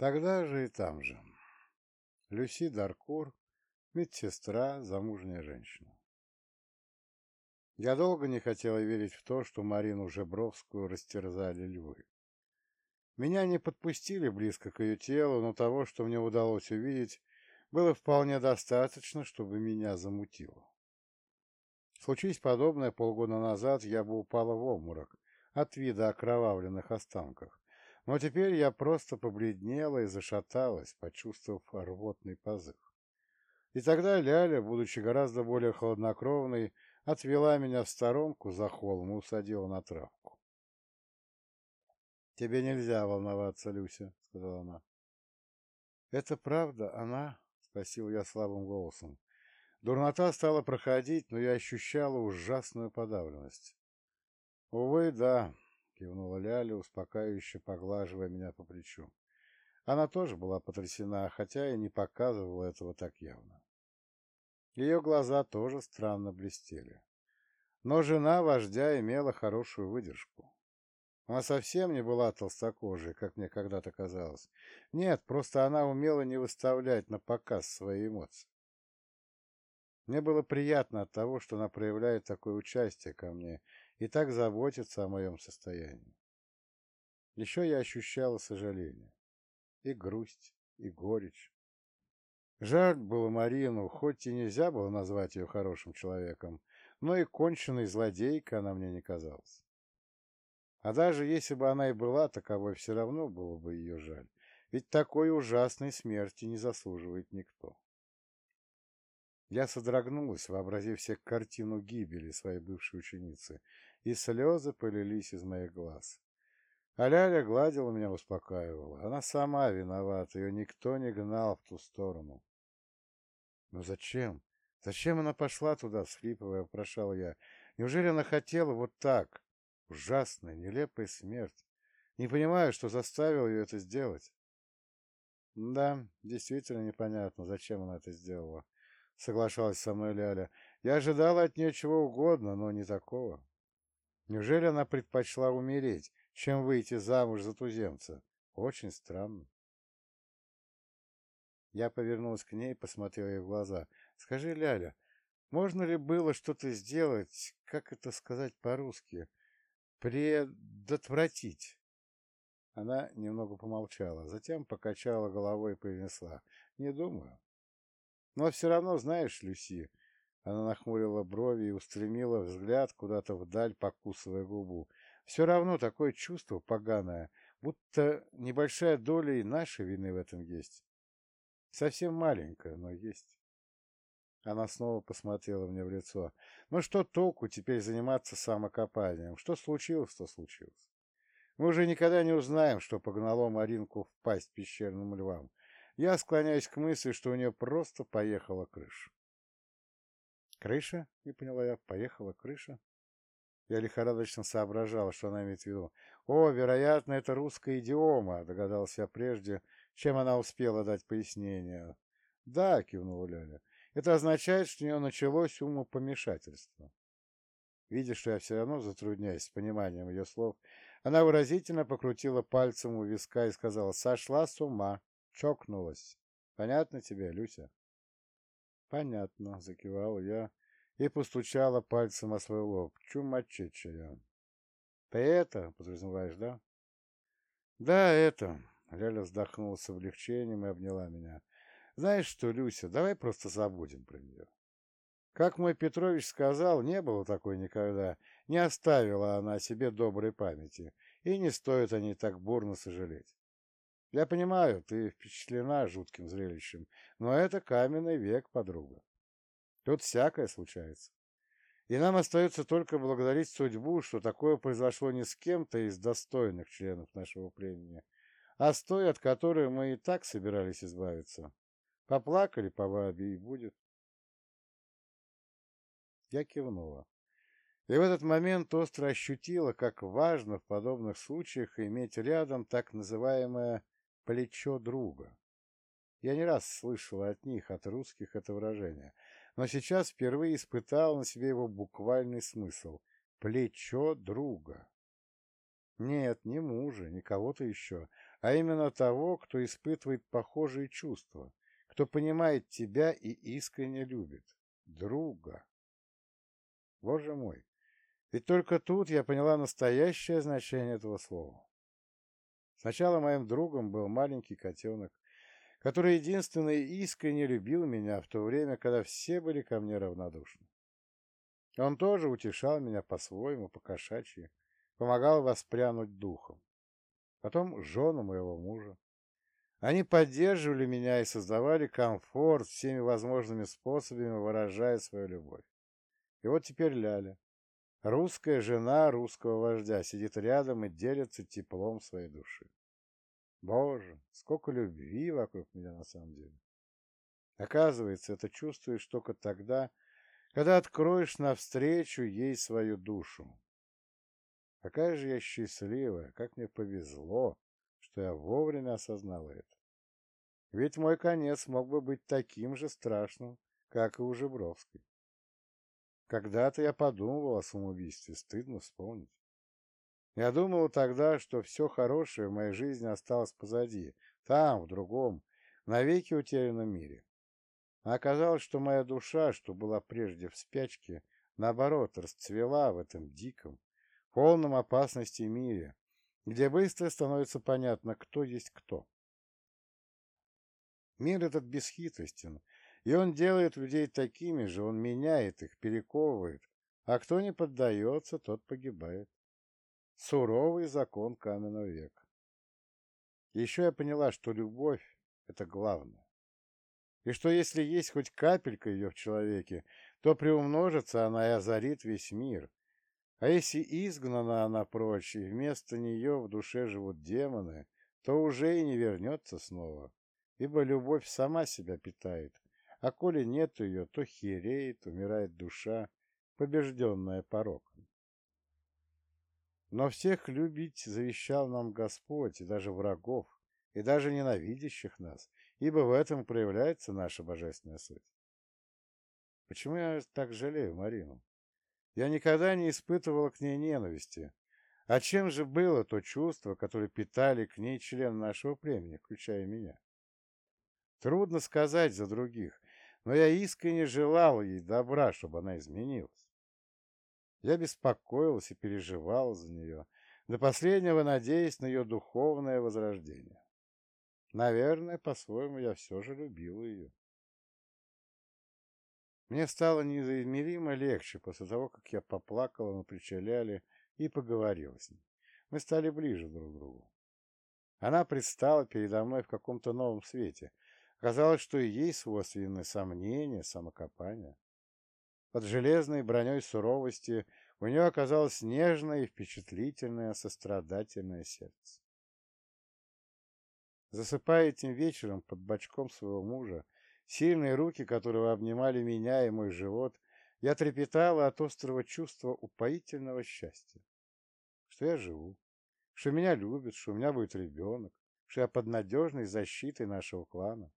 Тогда же и там же. Люси Даркур, медсестра, замужняя женщина. Я долго не хотела верить в то, что Марину Жебровскую растерзали львы. Меня не подпустили близко к ее телу, но того, что мне удалось увидеть, было вполне достаточно, чтобы меня замутило. Случись подобное полгода назад, я бы упала в обморок от вида окровавленных останков, но теперь я просто побледнела и зашаталась, почувствовав рвотный позыв. И тогда Ляля, будучи гораздо более хладнокровной, отвела меня в сторонку за холм и усадила на травку. «Тебе нельзя волноваться, Люся», — сказала она. «Это правда она?» — спросил я слабым голосом. Дурнота стала проходить, но я ощущала ужасную подавленность. «Увы, да», — кивнула Ляля, успокаивающе поглаживая меня по плечу. Она тоже была потрясена, хотя и не показывала этого так явно. Ее глаза тоже странно блестели. Но жена вождя имела хорошую выдержку. Она совсем не была толстокожей, как мне когда-то казалось. Нет, просто она умела не выставлять на показ свои эмоции. Мне было приятно от того, что она проявляет такое участие ко мне и так заботится о моем состоянии. Еще я ощущала сожаление, и грусть, и горечь. Жаль было Марину, хоть и нельзя было назвать ее хорошим человеком, но и конченной злодейкой она мне не казалась. А даже если бы она и была таковой, все равно было бы ее жаль, ведь такой ужасной смерти не заслуживает никто. Я содрогнулась, вообразив себе картину гибели своей бывшей ученицы, и слезы полились из моих глаз. А Ляля гладила меня, успокаивала. Она сама виновата, ее никто не гнал в ту сторону. Но зачем? Зачем она пошла туда, всхлипывая, вопрошал я. Неужели она хотела вот так? Ужасная, нелепая смерть. Не понимаю, что заставил ее это сделать. Да, действительно непонятно, зачем она это сделала. Соглашалась со мной Ляля. Я ожидала от нее чего угодно, но не такого. Неужели она предпочла умереть, чем выйти замуж за туземца? Очень странно. Я повернулась к ней и посмотрела ей в глаза. «Скажи, Ляля, можно ли было что-то сделать, как это сказать по-русски, предотвратить?» Она немного помолчала, затем покачала головой и произнесла. «Не думаю. Но все равно, знаешь, Люси...» Она нахмурила брови и устремила взгляд куда-то вдаль, покусывая губу. «Все равно такое чувство поганое, будто небольшая доля и нашей вины в этом есть. Совсем маленькая, но есть». Она снова посмотрела мне в лицо. «Ну что толку теперь заниматься самокопанием? Что случилось, то случилось. Мы уже никогда не узнаем, что погнало Маринку в пасть пещерным львам. Я склоняюсь к мысли, что у нее просто поехала крыша. «Крыша?» — не поняла я. «Поехала крыша?» Я лихорадочно соображал, что она имеет в виду. «О, вероятно, это русская идиома», — догадался я прежде, чем она успела дать пояснение. «Да», — кивнула Ляля, — «это означает, что у нее началось умопомешательство». Видя, что я все равно затрудняюсь с пониманием ее слов, она выразительно покрутила пальцем у виска и сказала «Сошла с ума». Чокнулась. Понятно тебе, Люся? Понятно, закивал я и постучала пальцем о свой лоб. Чумачечая. Ты это подразумеваешь, да? Да, это. Ляля вздохнула с облегчением и обняла меня. Знаешь что, Люся, давай просто забудем про нее. Как мой Петрович сказал, не было такой никогда, не оставила она себе доброй памяти, и не стоит о ней так бурно сожалеть. Я понимаю, ты впечатлена жутким зрелищем, но это каменный век, подруга. Тут всякое случается. И нам остается только благодарить судьбу, что такое произошло не с кем-то из достойных членов нашего племени, а с той, от которой мы и так собирались избавиться. Поплакали по бабе и будет. Я кивнула. И в этот момент остро ощутила, как важно в подобных случаях иметь рядом так называемое плечо друга. Я не раз слышал от них, от русских, это выражение, но сейчас впервые испытал на себе его буквальный смысл – плечо друга. Нет, не мужа, не кого-то еще, а именно того, кто испытывает похожие чувства, кто понимает тебя и искренне любит. Друга. Боже мой, ведь только тут я поняла настоящее значение этого слова. Сначала моим другом был маленький котенок, который единственно и искренне любил меня в то время, когда все были ко мне равнодушны. Он тоже утешал меня по-своему, по-кошачьи, помогал воспрянуть духом. Потом жену моего мужа. Они поддерживали меня и создавали комфорт всеми возможными способами, выражая свою любовь. И вот теперь Ляля, русская жена русского вождя, сидит рядом и делится теплом своей души. Боже, сколько любви вокруг меня на самом деле. Оказывается, это чувствуешь только тогда, когда откроешь навстречу ей свою душу. Какая же я счастливая, как мне повезло, что я вовремя осознала это. Ведь мой конец мог бы быть таким же страшным, как и у Жебровской. Когда-то я подумывал о самоубийстве, стыдно вспомнить. Я думал тогда, что все хорошее в моей жизни осталось позади, там, в другом, навеки утерянном мире. А оказалось, что моя душа, что была прежде в спячке, наоборот, расцвела в этом диком, полном опасности мире, где быстро становится понятно, кто есть кто. Мир этот бесхитростен, и он делает людей такими же, он меняет их, перековывает, а кто не поддается, тот погибает. Суровый закон каменного века. Еще я поняла, что любовь — это главное. И что если есть хоть капелька ее в человеке, то приумножится она и озарит весь мир, а если изгнана она прочь, и вместо нее в душе живут демоны, то уже и не вернется снова, ибо любовь сама себя питает, а коли нет ее, то хереет, умирает душа, побежденная пороком. Но всех любить завещал нам Господь, и даже врагов, и даже ненавидящих нас, ибо в этом проявляется наша божественная суть. Почему я так жалею Марину? Я никогда не испытывала к ней ненависти. А чем же было то чувство, которое питали к ней члены нашего племени, включая меня? Трудно сказать за других, но я искренне желал ей добра, чтобы она изменилась. Я беспокоился и переживал за нее, до последнего надеясь на ее духовное возрождение. Наверное, по-своему, я все же любил ее. Мне стало неизмеримо легче после того, как я поплакала на плече и поговорила с ней. Мы стали ближе друг к другу. Она предстала передо мной в каком-то новом свете. Казалось, что и ей свойственны сомнения, самокопание. Под железной броней суровости у нее оказалось нежное и впечатлительное сострадательное сердце. Засыпая этим вечером под бочком своего мужа, Сильные руки, которого обнимали меня и мой живот, я трепетала от острого чувства упоительного счастья. Что я живу, что меня любят, что у меня будет ребенок, что я под надежной защитой нашего клана,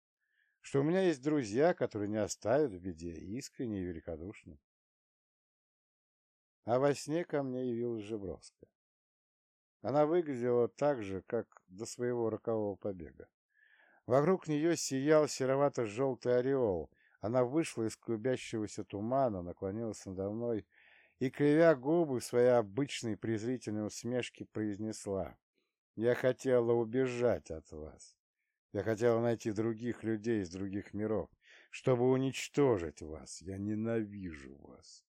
что у меня есть друзья, которые не оставят в беде, искренне и великодушны. А во сне ко мне явилась Жебровская. Она выглядела так же, как до своего рокового побега. Вокруг нее сиял серовато-желтый ореол. Она вышла из клубящегося тумана, наклонилась надо мной и, кривя губы в своей обычной презрительной усмешке, произнесла «Я хотела убежать от вас. Я хотела найти других людей из других миров, чтобы уничтожить вас. Я ненавижу вас.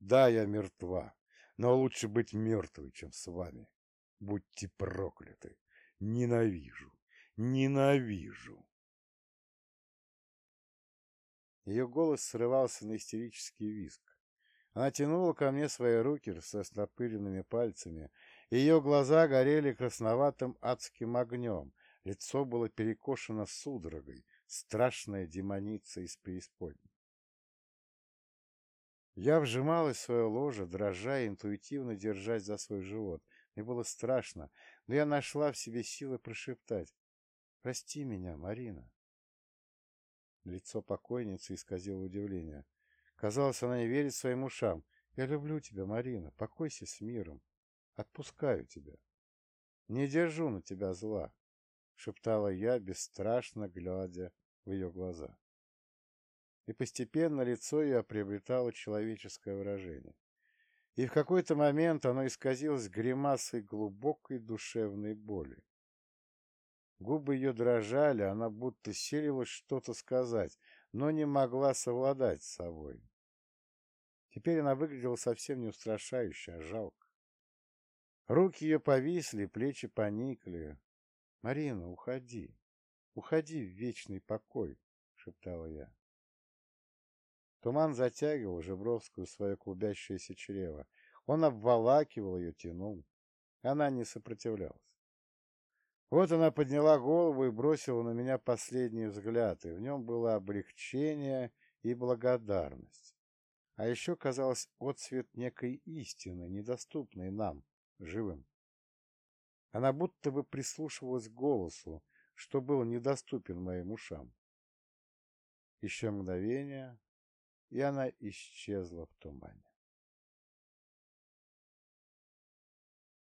Да, я мертва, но лучше быть мертвой, чем с вами. Будьте прокляты. Ненавижу. Ненавижу. Ее голос срывался на истерический визг. Она тянула ко мне свои руки со стопыренными пальцами, ее глаза горели красноватым адским огнем, лицо было перекошено судорогой, страшная демоница из преисподней. Я вжималась в свое ложе, дрожа интуитивно держась за свой живот. Мне было страшно, но я нашла в себе силы прошептать. Прости меня, Марина. Лицо покойницы исказило удивление. Казалось, она не верит своим ушам. Я люблю тебя, Марина. Покойся с миром. Отпускаю тебя. Не держу на тебя зла. Шептала я, бесстрашно глядя в ее глаза. И постепенно лицо ее приобретало человеческое выражение. И в какой-то момент оно исказилось гримасой глубокой душевной боли. Губы ее дрожали, она будто селилась что-то сказать, но не могла совладать с собой. Теперь она выглядела совсем не устрашающе, а жалко. Руки ее повисли, плечи поникли. — Марина, уходи, уходи в вечный покой, — шептала я. Туман затягивал Жебровскую свое клубящееся чрево. Он обволакивал ее, тянул. Она не сопротивлялась. Вот она подняла голову и бросила на меня последний взгляд, и в нем было облегчение и благодарность. А еще, казалось, отцвет некой истины, недоступной нам, живым. Она будто бы прислушивалась к голосу, что был недоступен моим ушам. Еще мгновение, и она исчезла в тумане.